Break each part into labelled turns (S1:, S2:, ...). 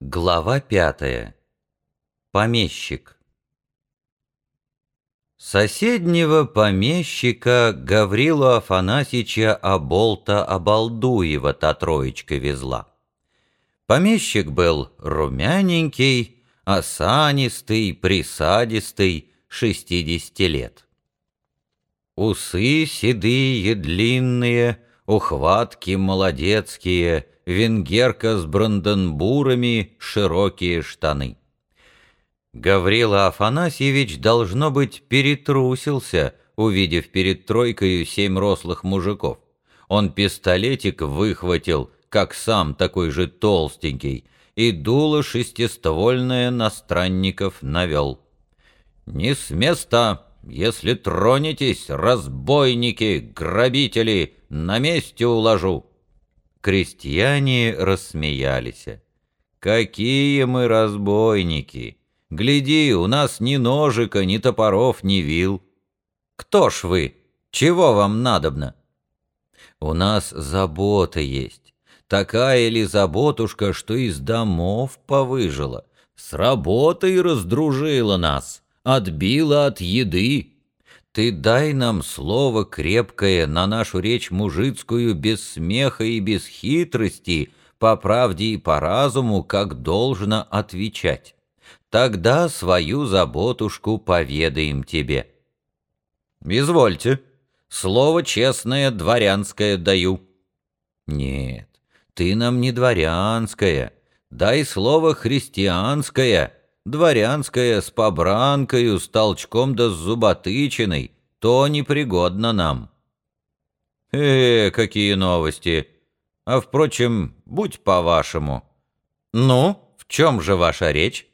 S1: Глава пятая. Помещик. Соседнего помещика Гаврилу Афанасьича Оболта Обалдуева та троечка везла. Помещик был румяненький, осанистый, присадистый, шестидесяти лет. Усы седые, длинные, ухватки молодецкие — венгерка с бранденбурами, широкие штаны. Гаврила Афанасьевич, должно быть, перетрусился, увидев перед тройкою семь рослых мужиков. Он пистолетик выхватил, как сам такой же толстенький, и дуло шестиствольное на странников навел. «Не с места! Если тронетесь, разбойники, грабители, на месте уложу!» Крестьяне рассмеялись. «Какие мы разбойники! Гляди, у нас ни ножика, ни топоров, ни вил. Кто ж вы? Чего вам надобно?» «У нас забота есть. Такая ли заботушка, что из домов повыжила, с работой раздружила нас, отбила от еды, ты дай нам слово крепкое на нашу речь мужицкую без смеха и без хитрости, по правде и по разуму, как должно отвечать. Тогда свою заботушку поведаем тебе. Извольте, слово честное дворянское даю. Нет, ты нам не дворянское, дай слово христианское, Дворянская с побранкою, с толчком да с зуботычиной, то непригодно нам. Э, какие новости! А, впрочем, будь по-вашему. Ну, в чем же ваша речь?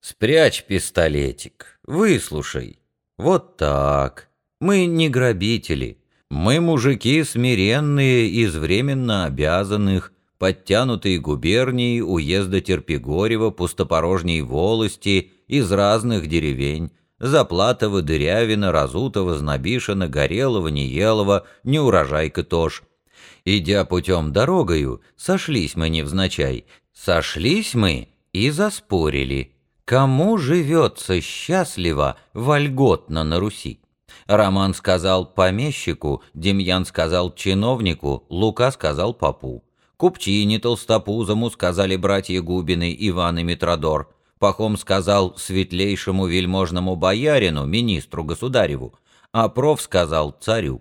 S1: Спрячь пистолетик, выслушай. Вот так. Мы не грабители. Мы мужики смиренные из временно обязанных, подтянутые губернии уезда Терпигорева, пустопорожней волости, из разных деревень, Заплатова, Дырявина, Разутова, Знобишина, Горелого, Неелова, Неурожайка тоже. Идя путем дорогою, сошлись мы невзначай, сошлись мы и заспорили, кому живется счастливо, вольготно на Руси. Роман сказал помещику, Демьян сказал чиновнику, Лука сказал попу. Купчине толстопузому сказали братья Губины, Иван и Митродор. Пахом сказал светлейшему вельможному боярину, министру государеву, а проф сказал царю.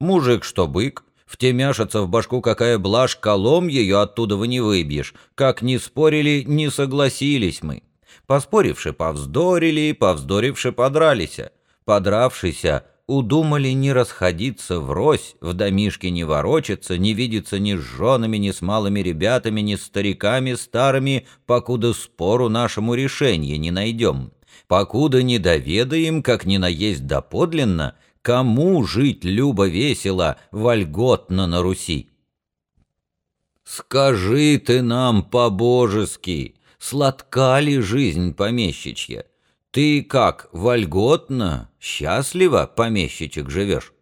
S1: Мужик, что бык, втемяшится в башку какая блажь, колом ее оттуда вы не выбьешь. Как ни спорили, не согласились мы. Поспоривши, повздорили, повздоривши, подрались. Подравшися, удумали не расходиться врозь, в домишке не ворочаться, не видеться ни с женами, ни с малыми ребятами, ни с стариками старыми, покуда спору нашему решения не найдем, покуда не доведаем, как ни наесть доподлинно, кому жить любо-весело, вольготно на Руси. Скажи ты нам по-божески, сладка ли жизнь помещичья? Ты как, вольготно, счастливо, помещичек, живешь?»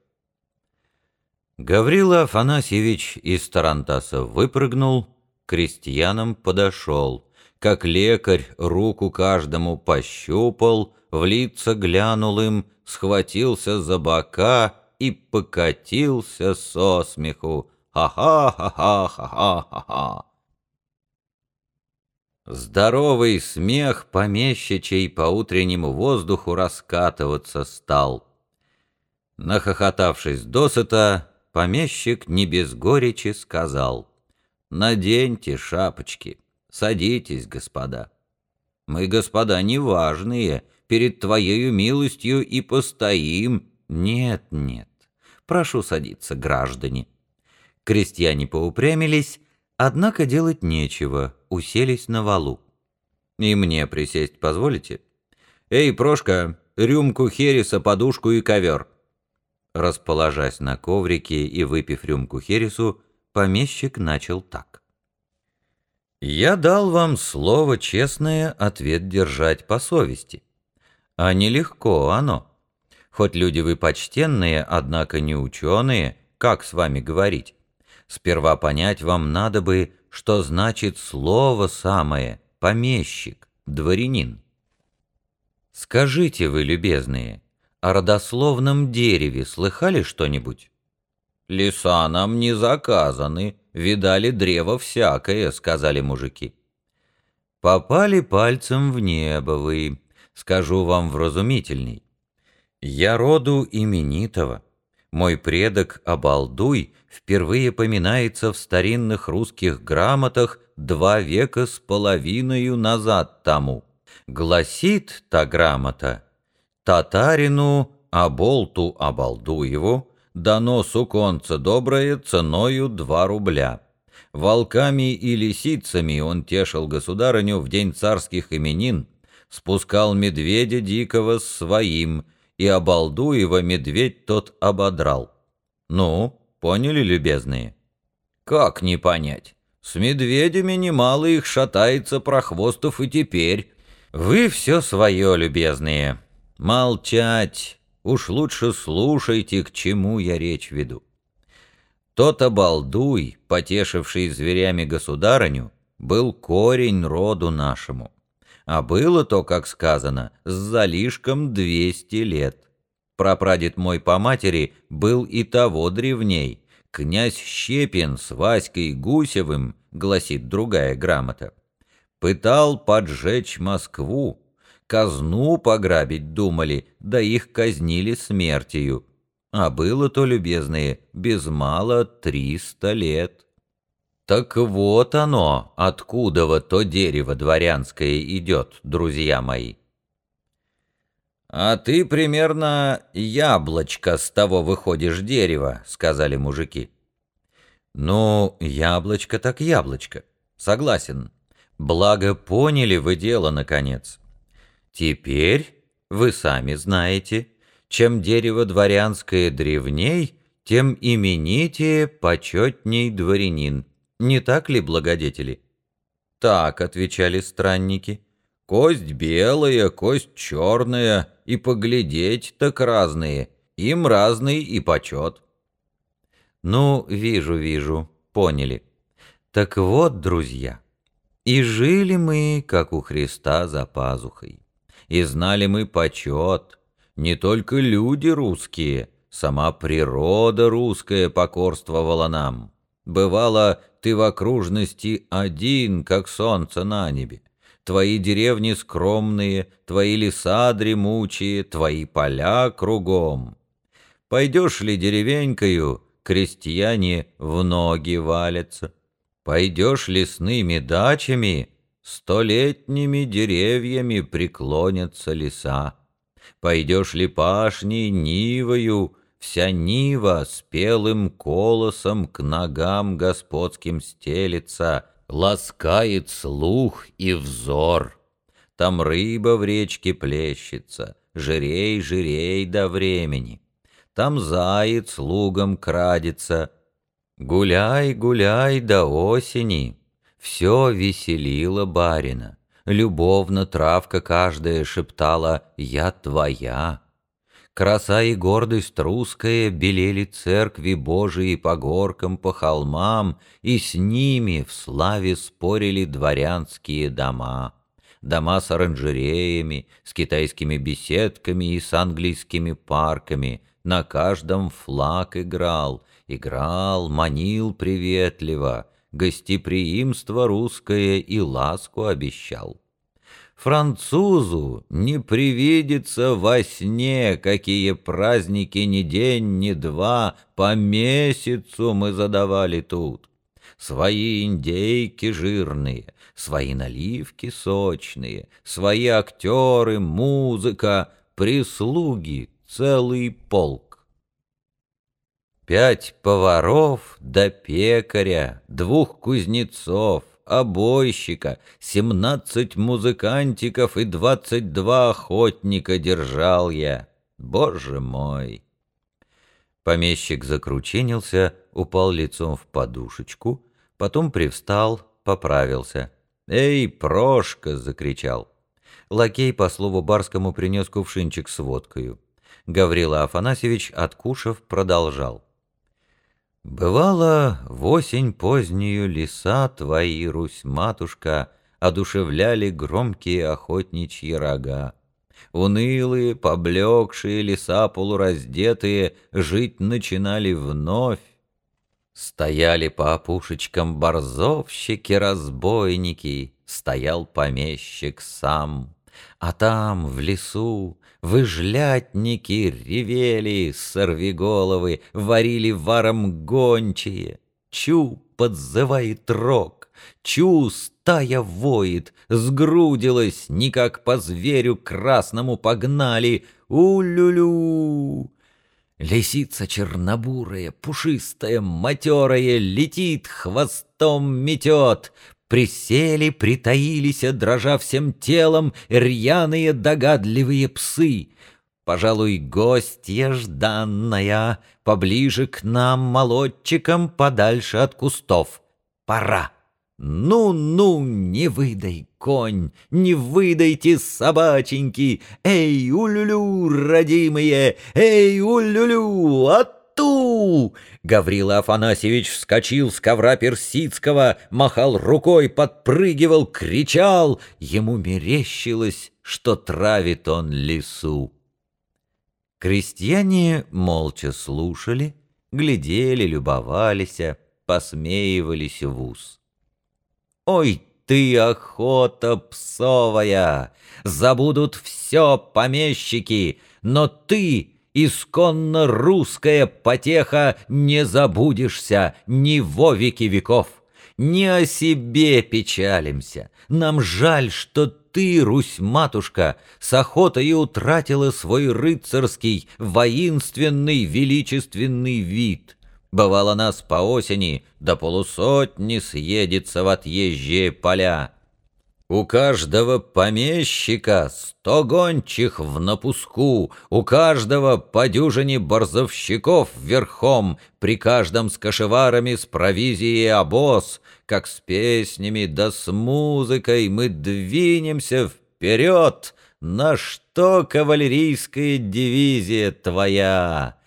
S1: Гаврила Афанасьевич из Тарантаса выпрыгнул, крестьянам подошел, как лекарь руку каждому пощупал, в лица глянул им, схватился за бока и покатился со смеху. Ха-ха-ха-ха-ха-ха-ха! Здоровый смех помещичей по утреннему воздуху раскатываться стал. Нахохотавшись досыта, помещик не без горечи сказал, «Наденьте шапочки, садитесь, господа. Мы, господа, неважные, перед твоею милостью и постоим. Нет, нет, прошу садиться, граждане». Крестьяне поупрямились, Однако делать нечего, уселись на валу. И мне присесть позволите? Эй, Прошка, рюмку хереса, подушку и ковер. Расположась на коврике и выпив рюмку хересу, помещик начал так. «Я дал вам слово честное ответ держать по совести. А нелегко оно. Хоть люди вы почтенные, однако не ученые, как с вами говорить? Сперва понять вам надо бы, что значит слово самое «помещик», «дворянин». Скажите вы, любезные, о родословном дереве слыхали что-нибудь? «Леса нам не заказаны, видали древо всякое», — сказали мужики. «Попали пальцем в небо вы, скажу вам вразумительней. Я роду именитого. Мой предок Обалдуй впервые поминается в старинных русских грамотах два века с половиною назад тому. Гласит та грамота, татарину Аболту Обалдуеву дано суконца доброе ценою два рубля. Волками и лисицами он тешил государыню в день царских именин, спускал медведя дикого своим, и Обалдуева медведь тот ободрал. Ну, поняли, любезные? Как не понять? С медведями немало их шатается прохвостов и теперь. Вы все свое, любезные. Молчать. Уж лучше слушайте, к чему я речь веду. Тот обалдуй, потешивший зверями государыню, был корень роду нашему. А было то, как сказано, с залишком двести лет. Прапрадед мой по матери был и того древней. Князь Щепин с Васькой Гусевым, гласит другая грамота, пытал поджечь Москву, казну пограбить думали, да их казнили смертью. А было то, любезные, без мало триста лет. Так вот оно, откуда вот то дерево дворянское идет, друзья мои. «А ты примерно яблочко с того выходишь дерева», — сказали мужики. «Ну, яблочко так яблочко. Согласен. Благо поняли вы дело, наконец. Теперь вы сами знаете, чем дерево дворянское древней, тем именитее, почетней дворянин. Не так ли, благодетели? Так, отвечали странники. Кость белая, кость черная, и поглядеть так разные, им разный и почет. Ну, вижу, вижу, поняли. Так вот, друзья, и жили мы, как у Христа за пазухой и знали мы почет. Не только люди русские, сама природа русская покорствовала нам. Бывало, ты в окружности один, как солнце на небе. Твои деревни скромные, твои леса дремучие, твои поля кругом. Пойдешь ли деревенькою, крестьяне в ноги валятся. Пойдешь лесными дачами, Столетними деревьями преклонятся леса. Пойдешь ли пашней, нивою, Вся нива с пелым колосом К ногам господским стелится, Ласкает слух и взор. Там рыба в речке плещется, Жирей, жирей до времени. Там заяц лугом крадется, Гуляй, гуляй до осени, все веселило барина. Любовно травка каждая шептала «Я твоя». Краса и гордость русская белели церкви Божией по горкам, по холмам, и с ними в славе спорили дворянские дома. Дома с оранжереями, с китайскими беседками и с английскими парками. На каждом флаг играл, играл, манил приветливо — гостеприимство русское и ласку обещал. Французу не привидится во сне, какие праздники ни день, ни два, по месяцу мы задавали тут. Свои индейки жирные, свои наливки сочные, свои актеры, музыка, прислуги, целый полк. Пять поваров до пекаря, двух кузнецов, обойщика, семнадцать музыкантиков и двадцать два охотника держал я. Боже мой! Помещик закрученился, упал лицом в подушечку, потом привстал, поправился. «Эй, Прошка!» — закричал. Лакей, по слову барскому, принес кувшинчик с водкою. Гаврила Афанасьевич, откушав, продолжал. Бывало, в осень позднюю леса твои, Русь-матушка, Одушевляли громкие охотничьи рога. Унылые, поблекшие леса полураздетые Жить начинали вновь. Стояли по опушечкам борзовщики-разбойники, Стоял помещик сам. А там, в лесу, выжлятники ревели, Сорвиголовы варили варом гончие. Чу подзывает рог, чу стая воет, Сгрудилась, никак по зверю красному погнали. У-лю-лю! Лисица чернобурая, пушистая, матерая, Летит, хвостом метет, Присели, притаились, дрожа всем телом, Рьяные догадливые псы. Пожалуй, гостья жданная, Поближе к нам, молодчикам, Подальше от кустов. Пора. Ну-ну, не выдай, конь, не выдайте, собаченьки! Эй, улюлю, родимые! Эй, улюлю, Гаврила Афанасьевич вскочил с ковра персидского, махал рукой, подпрыгивал, кричал. Ему мерещилось, что травит он лесу. Крестьяне молча слушали, глядели, любовались, посмеивались в ус. Ой ты, охота псовая! Забудут все помещики, но ты, исконно русская потеха, не забудешься ни во веки веков. Не о себе печалимся. Нам жаль, что ты, Русь-матушка, с охотой утратила свой рыцарский, воинственный, величественный вид. Бывало нас по осени до полусотни съедется в отъезжие поля. У каждого помещика сто гончих в напуску, У каждого по дюжине борзовщиков верхом, При каждом с кошеварами с провизией обоз, Как с песнями да с музыкой мы двинемся вперед, На что кавалерийская дивизия твоя?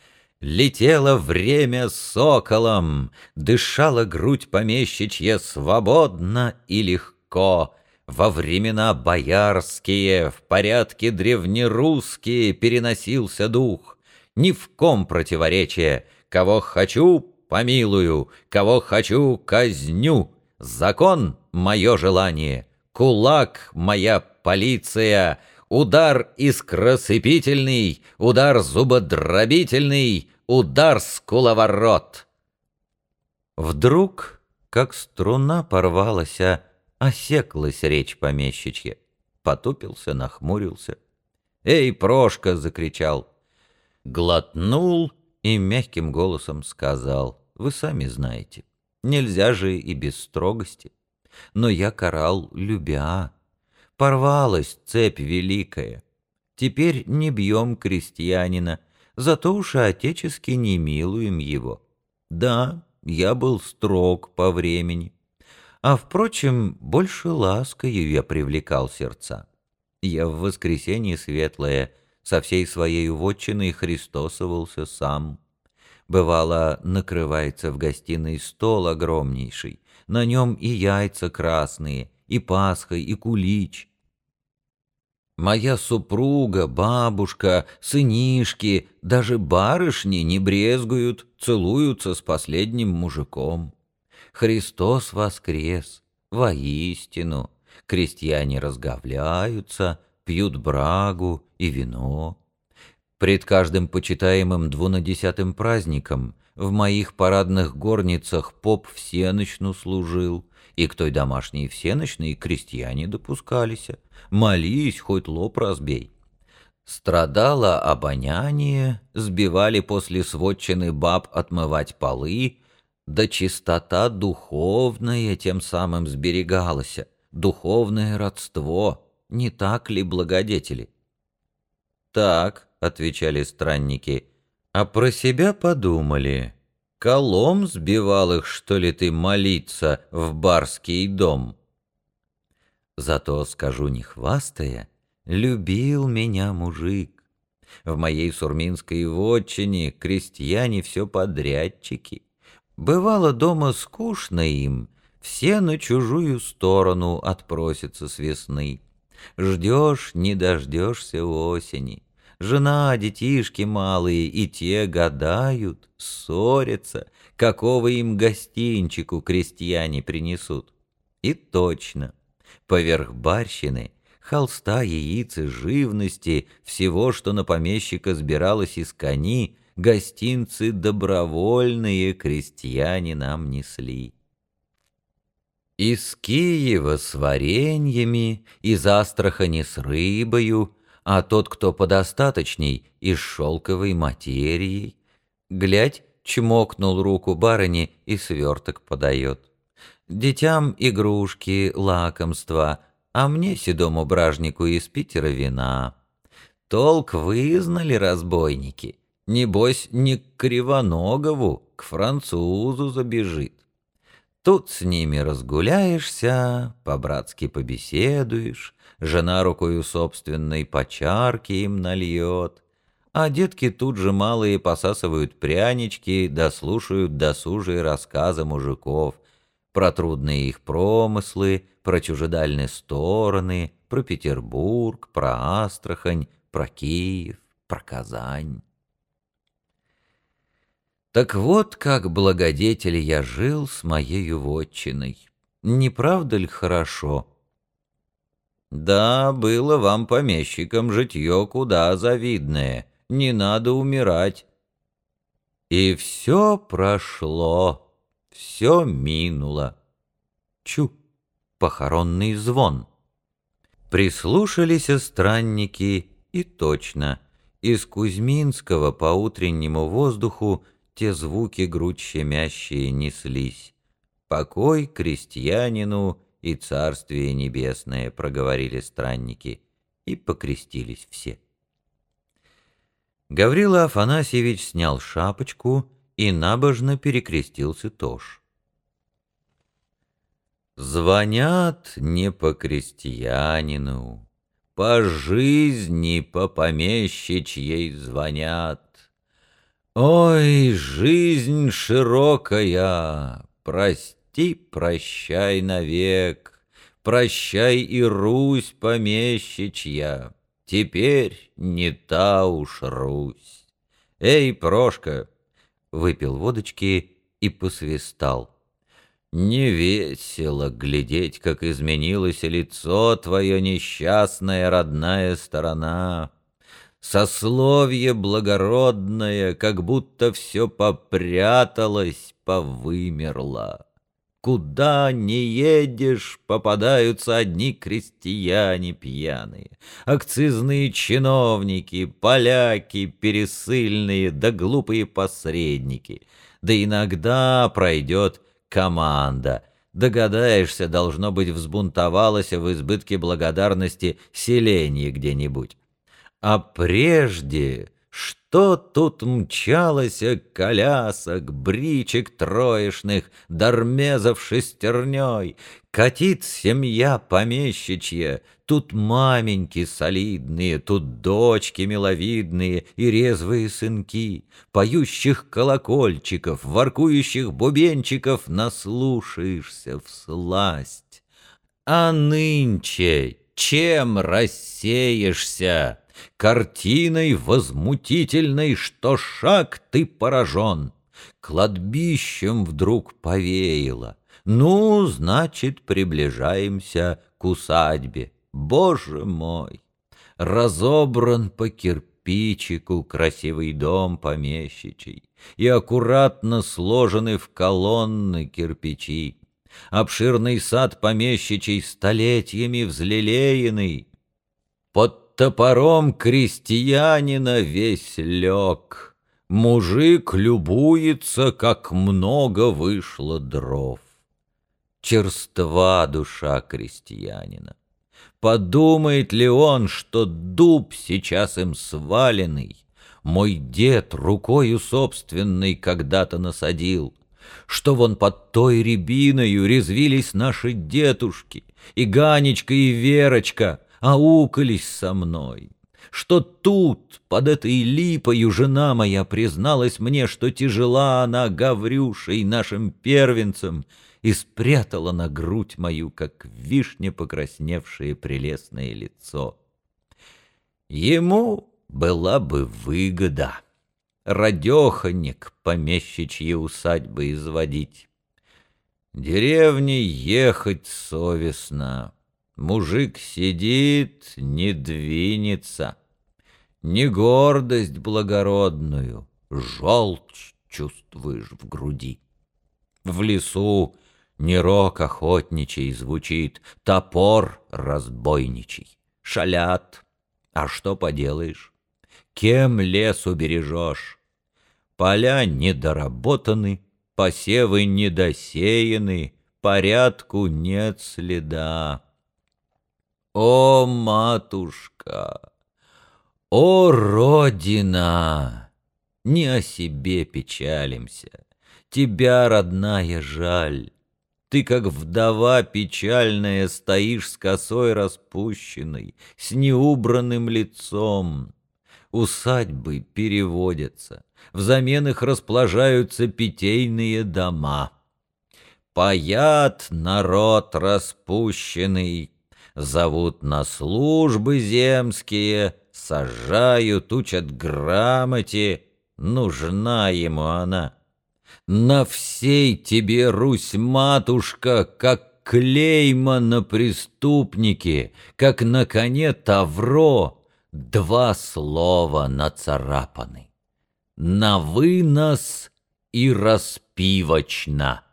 S1: Летело время соколом, Дышала грудь помещичья свободно и легко. Во времена боярские, в порядке древнерусские Переносился дух. Ни в ком противоречие, Кого хочу, помилую, Кого хочу, казню. Закон — мое желание, Кулак — моя полиция — Удар искросыпительный, удар зубодробительный, удар скуловорот. Вдруг, как струна порвалась, а осеклась речь помещичья. Потупился, нахмурился. «Эй, Прошка!» — закричал. Глотнул и мягким голосом сказал. «Вы сами знаете, нельзя же и без строгости. Но я карал, любя, Порвалась цепь великая. Теперь не бьем крестьянина, зато уж отечески не милуем его. Да, я был строг по времени. А, впрочем, больше ласкою я привлекал сердца. Я в воскресенье светлое со всей своей вотчиной христосовался сам. Бывало, накрывается в гостиной стол огромнейший, на нем и яйца красные, и пасха, и кулич, Моя супруга, бабушка, сынишки, даже барышни не брезгуют, целуются с последним мужиком. Христос воскрес, воистину. Крестьяне разговляются, пьют брагу и вино. Пред каждым почитаемым двунадесятым праздником в моих парадных горницах поп всеночну служил, и к той домашней всеночной крестьяне допускались. Молись, хоть лоб разбей. Страдало обоняние, сбивали после сводчины баб отмывать полы, да чистота духовная тем самым сберегалась, духовное родство, не так ли, благодетели? «Так», — отвечали странники, — «а про себя подумали». Колом сбивал их, что ли, ты молиться в барский дом? Зато, скажу не хвастая, любил меня мужик. В моей сурминской вотчине крестьяне все подрядчики. Бывало дома скучно им, все на чужую сторону отпросятся с весны. Ждешь, не дождешься осени. Жена, детишки малые, и те гадают, ссорятся, какого им гостинчику крестьяне принесут. И точно, поверх барщины, холста, яиц и живности, всего, что на помещика сбиралось из кони, гостинцы добровольные крестьяне нам несли. Из Киева с вареньями, из Астрахани с рыбою, а тот, кто подостаточней, из шелковой материей. Глядь, чмокнул руку барыни и сверток подает. Детям игрушки, лакомства, а мне, седому бражнику, из Питера вина. Толк вызнали разбойники, небось, не к Кривоногову, к французу забежит. Тут с ними разгуляешься, по-братски побеседуешь, жена рукою собственной по чарке им нальет, а детки тут же малые посасывают прянички, дослушают досужие рассказы мужиков про трудные их промыслы, про чужедальные стороны, про Петербург, про Астрахань, про Киев, про Казань. Так вот, как благодетель я жил с моею вотчиной. Не правда ли хорошо? Да, было вам, помещикам, житье куда завидное. Не надо умирать. И все прошло, все минуло. Чу, похоронный звон. Прислушались странники, и точно, из Кузьминского по утреннему воздуху те звуки грудь щемящие неслись. «Покой крестьянину и царствие небесное», — проговорили странники, и покрестились все. Гаврила Афанасьевич снял шапочку и набожно перекрестился тоже. Звонят не по крестьянину, по жизни, по помещичьей звонят. Ой, жизнь широкая, прости, прощай навек, Прощай и Русь помещичья, Теперь не та уж Русь. Эй, Прошка! Выпил водочки и посвистал. Не весело глядеть, как изменилось лицо твое несчастная родная сторона сословие благородное, как будто все попряталось, повымерло. Куда не едешь, попадаются одни крестьяне пьяные, акцизные чиновники, поляки пересыльные, да глупые посредники. Да иногда пройдет команда. Догадаешься, должно быть, взбунтовалось в избытке благодарности селение где-нибудь. А прежде, что тут мчалось колясок, бричек троечных, дармезов шестерней, Катит семья помещичья, тут маменьки солидные, тут дочки миловидные и резвые сынки, Поющих колокольчиков, воркующих бубенчиков наслушаешься в сласть. А нынче чем рассеешься? Картиной возмутительной, что шаг ты поражен. Кладбищем вдруг повеяло. Ну, значит, приближаемся к усадьбе. Боже мой! Разобран по кирпичику красивый дом помещичий, И аккуратно сложены в колонны кирпичи. Обширный сад помещичий столетиями взлелеянный, Под топором крестьянина весь лег. Мужик любуется, как много вышло дров. Черства душа крестьянина. Подумает ли он, что дуб сейчас им сваленный, Мой дед рукою собственной когда-то насадил, Что вон под той рябиною резвились наши дедушки, И Ганечка, и Верочка — аукались со мной. что тут, под этой липою, жена моя призналась мне, что тяжела она Гаврюшей, нашим первенцем, и спрятала на грудь мою, как вишня покрасневшее прелестное лицо. Ему была бы выгода радеханик помещичьи усадьбы изводить. Деревне ехать совестно, мужик сидит, не двинется, не гордость благородную, желчь чувствуешь в груди. В лесу не рок охотничий звучит, топор разбойничий. Шалят, а что поделаешь? Кем лес убережешь? Поля недоработаны, посевы недосеяны, порядку нет следа. О, матушка! О, Родина! Не о себе печалимся, тебя, родная, жаль. Ты, как вдова печальная, стоишь с косой распущенной, с неубранным лицом. Усадьбы переводятся, взамен их расположаются питейные дома. Паят народ распущенный, зовут на службы земские, сажают, учат грамоте, нужна ему она. На всей тебе, Русь-матушка, как клейма на преступнике, как на коне тавро, два слова нацарапаны. На вынос и распивочно.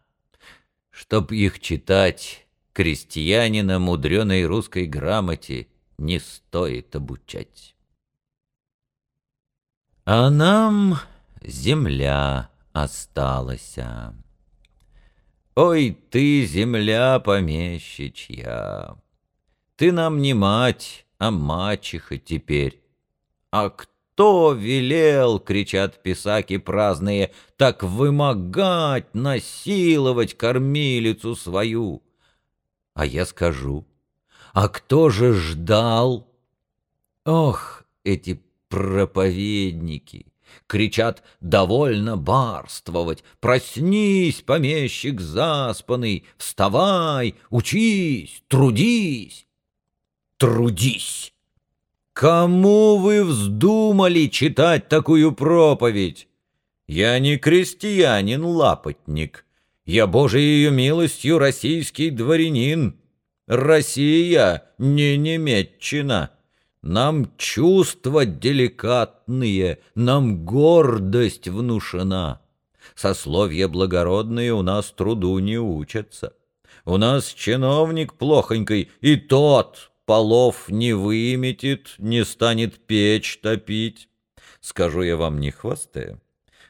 S1: Чтоб их читать, крестьянина мудреной русской грамоте не стоит обучать. А нам земля осталась. Ой ты, земля помещичья, Ты нам не мать, а мачеха теперь. А кто велел, кричат писаки праздные, Так вымогать, насиловать кормилицу свою? А я скажу, а кто же ждал? Ох, эти проповедники! Кричат «Довольно барствовать! Проснись, помещик заспанный! Вставай, учись, трудись!» Трудись! Кому вы вздумали читать такую проповедь? Я не крестьянин-лапотник. Я, Божией милостью, российский дворянин. Россия не немецчина. Нам чувства деликатные, нам гордость внушена. Сословия благородные у нас труду не учатся. У нас чиновник плохонький, и тот полов не выметит, не станет печь топить. Скажу я вам не хвастая,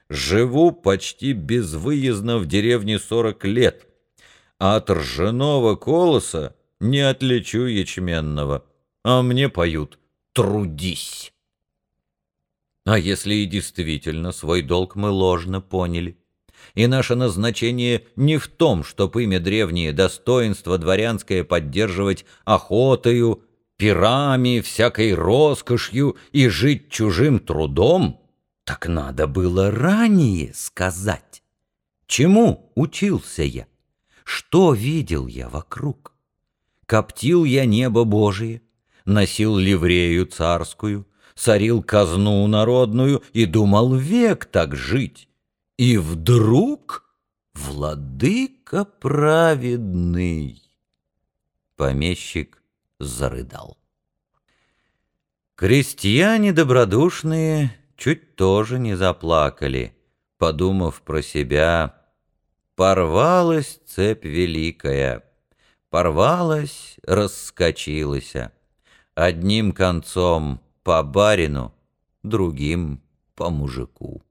S1: живу почти безвыездно в деревне сорок лет, а от ржаного колоса не отличу ячменного, а мне поют. Трудись. А если и действительно свой долг мы ложно поняли, и наше назначение не в том, чтоб имя древнее достоинство дворянское поддерживать охотою, пирами, всякой роскошью и жить чужим трудом, так надо было ранее сказать. Чему учился я? Что видел я вокруг? Коптил я небо Божие, носил ливрею царскую, сорил казну народную и думал век так жить. И вдруг владыка праведный. Помещик зарыдал. Крестьяне добродушные чуть тоже не заплакали, подумав про себя, порвалась цепь великая, порвалась, раскочилась. Одним концом по барину, другим по мужику.